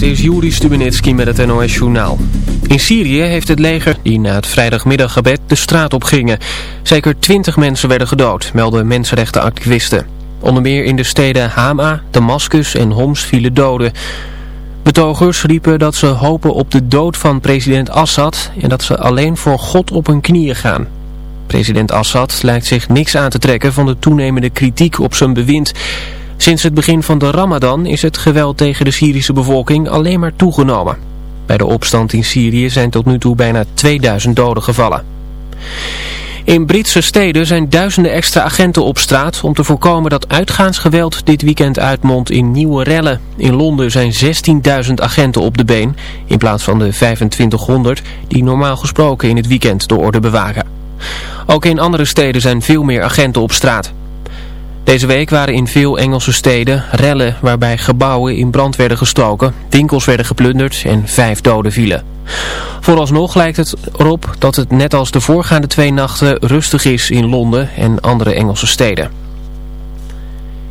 Dit is Juri Stubenitski met het NOS-journaal. In Syrië heeft het leger, die na het vrijdagmiddaggebed de straat op gingen. Zeker twintig mensen werden gedood, melden mensenrechtenactivisten. Onder meer in de steden Hama, Damascus en Homs vielen doden. Betogers riepen dat ze hopen op de dood van president Assad en dat ze alleen voor God op hun knieën gaan. President Assad lijkt zich niks aan te trekken van de toenemende kritiek op zijn bewind... Sinds het begin van de Ramadan is het geweld tegen de Syrische bevolking alleen maar toegenomen. Bij de opstand in Syrië zijn tot nu toe bijna 2000 doden gevallen. In Britse steden zijn duizenden extra agenten op straat om te voorkomen dat uitgaansgeweld dit weekend uitmondt in nieuwe rellen. In Londen zijn 16.000 agenten op de been in plaats van de 2500 die normaal gesproken in het weekend de orde bewaken. Ook in andere steden zijn veel meer agenten op straat. Deze week waren in veel Engelse steden rellen waarbij gebouwen in brand werden gestoken, winkels werden geplunderd en vijf doden vielen. Vooralsnog lijkt het erop dat het net als de voorgaande twee nachten rustig is in Londen en andere Engelse steden.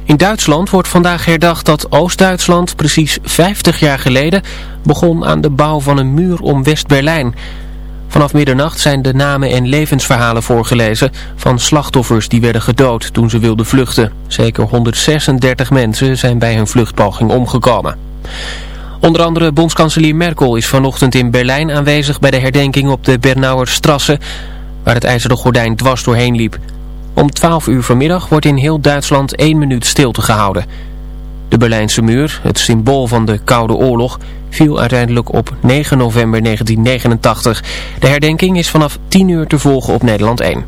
In Duitsland wordt vandaag herdacht dat Oost-Duitsland precies 50 jaar geleden begon aan de bouw van een muur om West-Berlijn... Vanaf middernacht zijn de namen en levensverhalen voorgelezen van slachtoffers die werden gedood toen ze wilden vluchten. Zeker 136 mensen zijn bij hun vluchtpoging omgekomen. Onder andere bondskanselier Merkel is vanochtend in Berlijn aanwezig bij de herdenking op de Bernauer Strasse, waar het ijzeren gordijn dwars doorheen liep. Om 12 uur vanmiddag wordt in heel Duitsland één minuut stilte gehouden. De Berlijnse muur, het symbool van de Koude Oorlog, viel uiteindelijk op 9 november 1989. De herdenking is vanaf 10 uur te volgen op Nederland 1.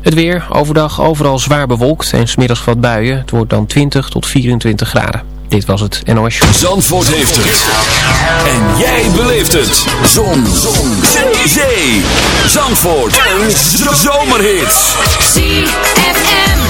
Het weer, overdag overal zwaar bewolkt en smiddags wat buien. Het wordt dan 20 tot 24 graden. Dit was het NOS Show. Zandvoort heeft het. En jij beleeft het. Zon. Zon. Zee. Zandvoort. Een zomerhit. ZFM.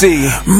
see.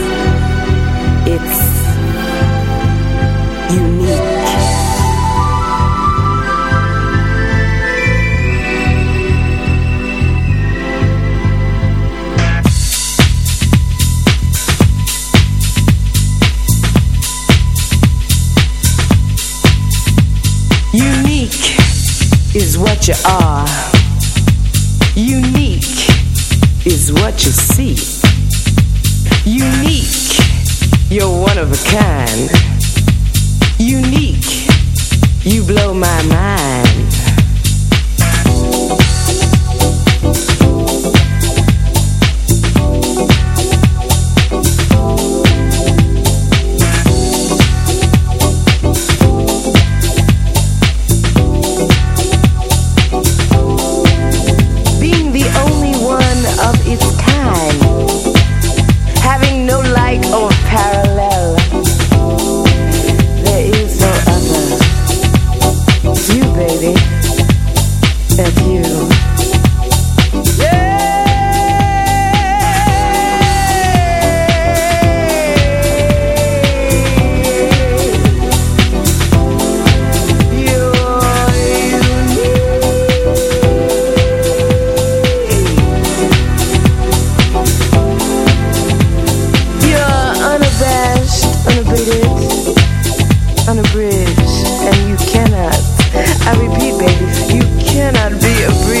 you. breathe.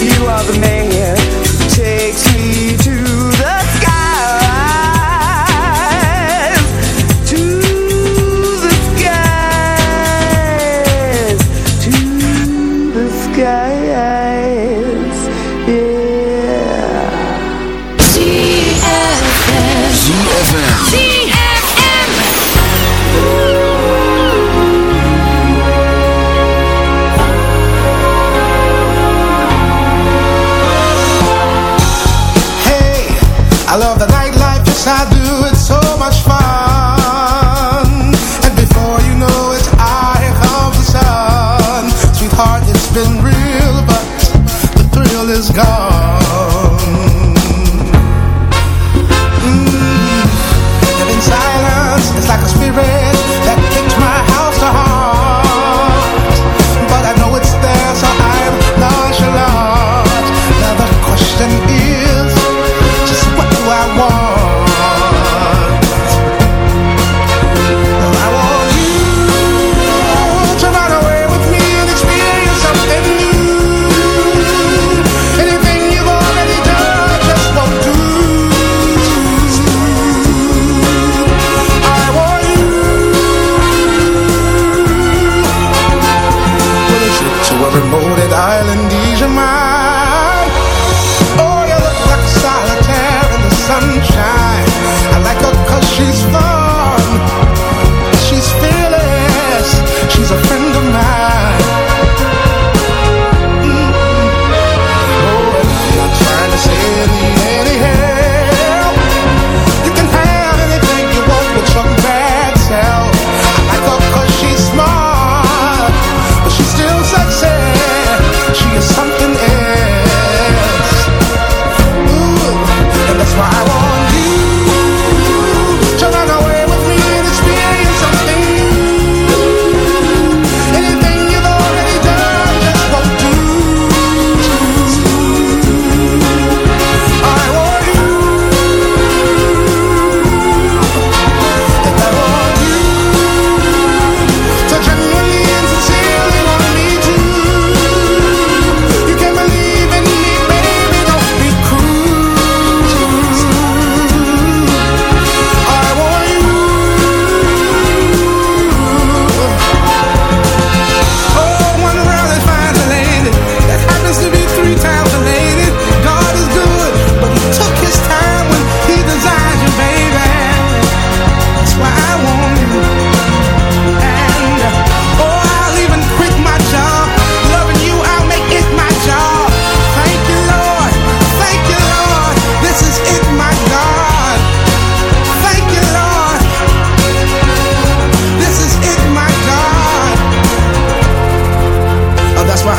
You are the man who takes me to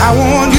I want you.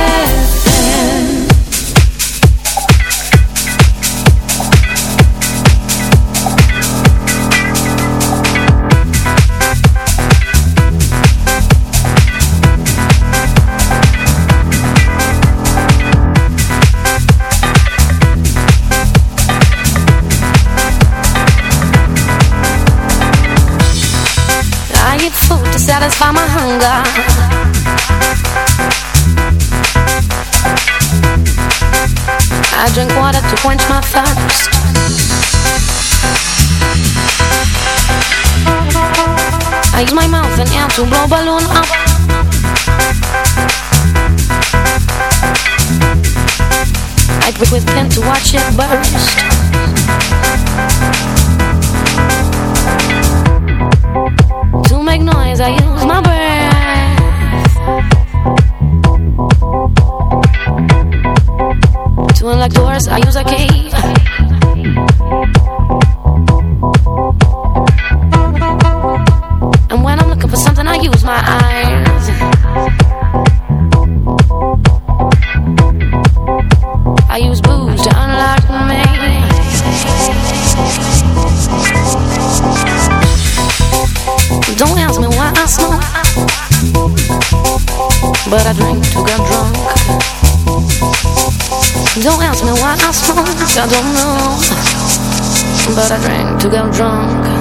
I drink water to quench my thirst. I use my mouth and air to blow balloon up. I grip with pen to watch it burst. To make noise, I use my breath. I use a key. Don't ask me why I smoke, I don't know, but I drink to get drunk.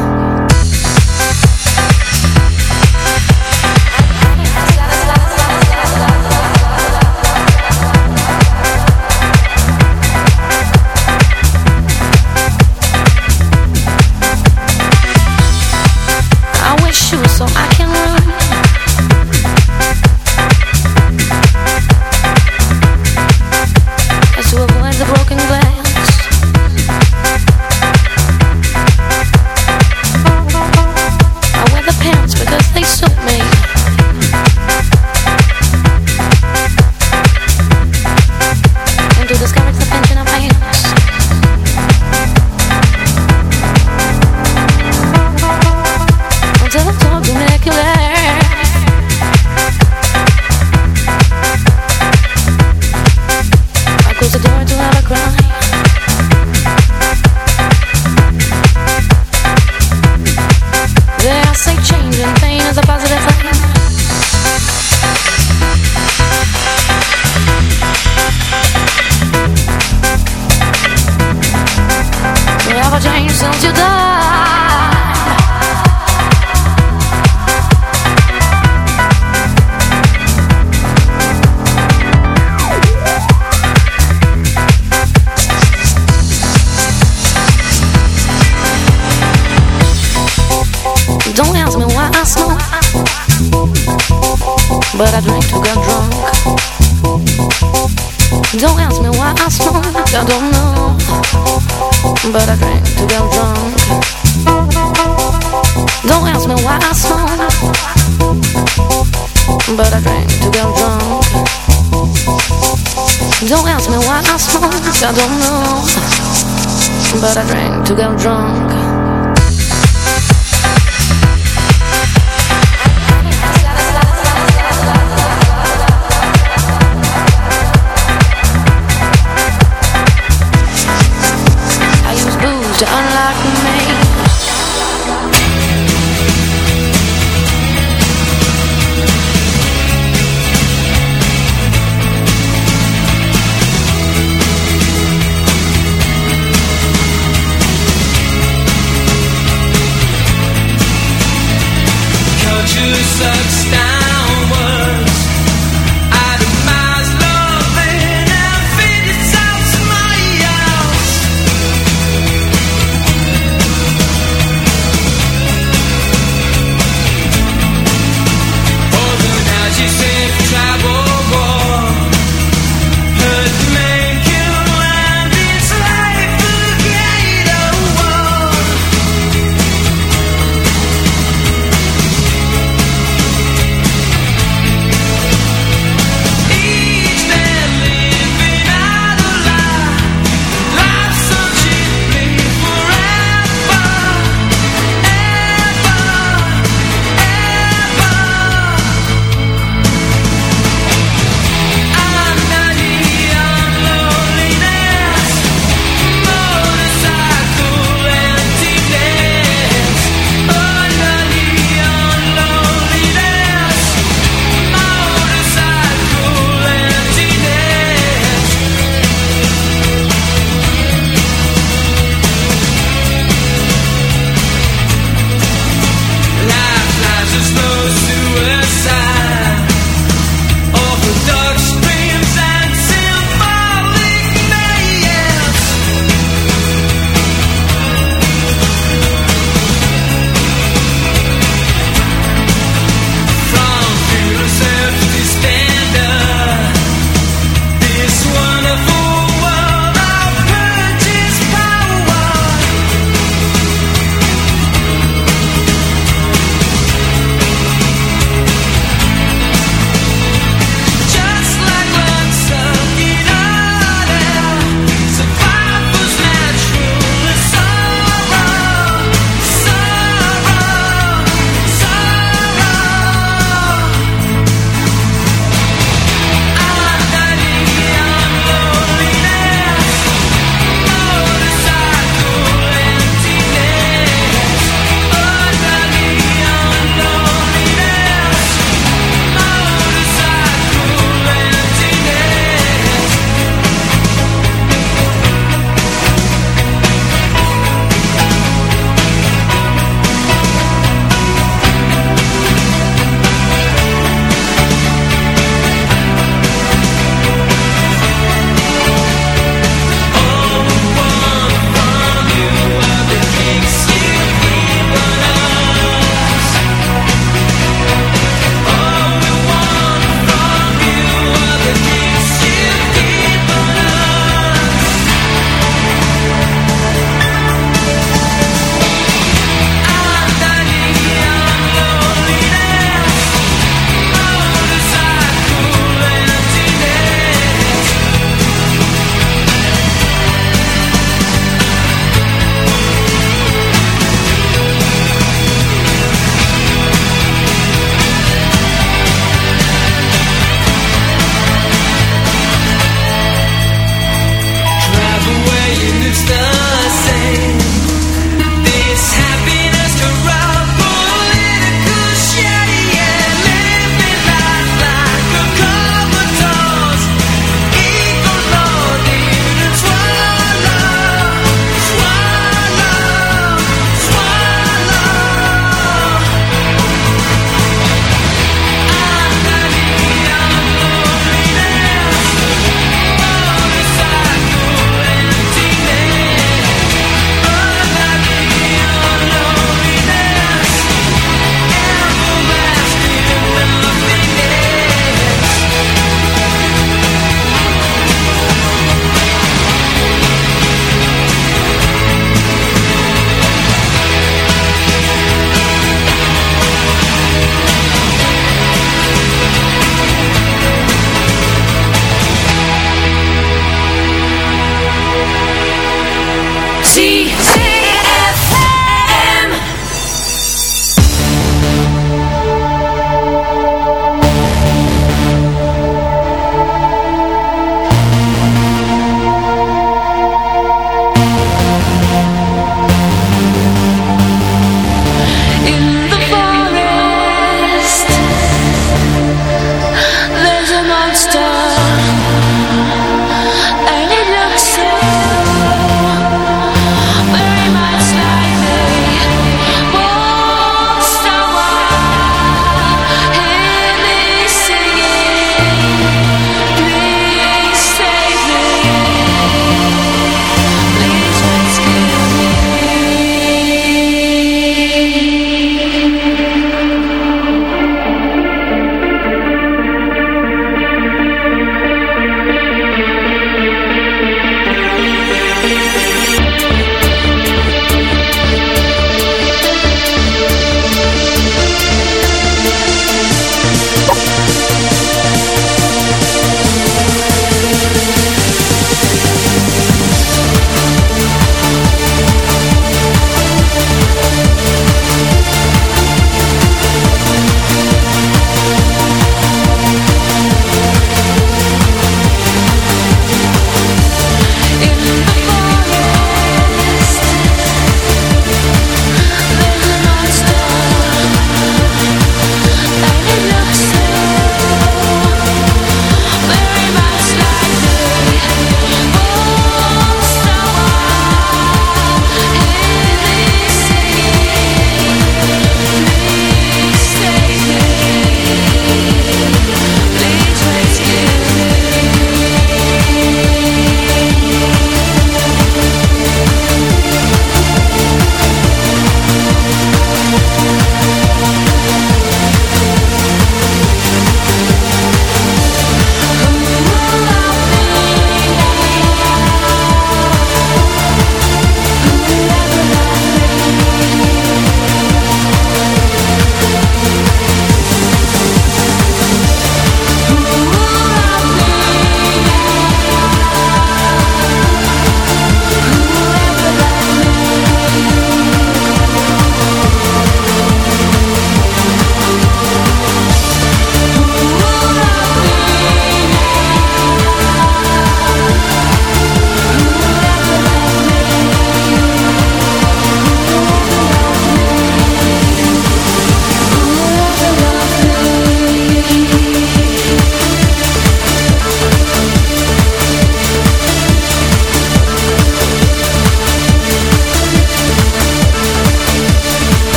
Don't ask me why I smoke, I don't know, but I drink to get drunk.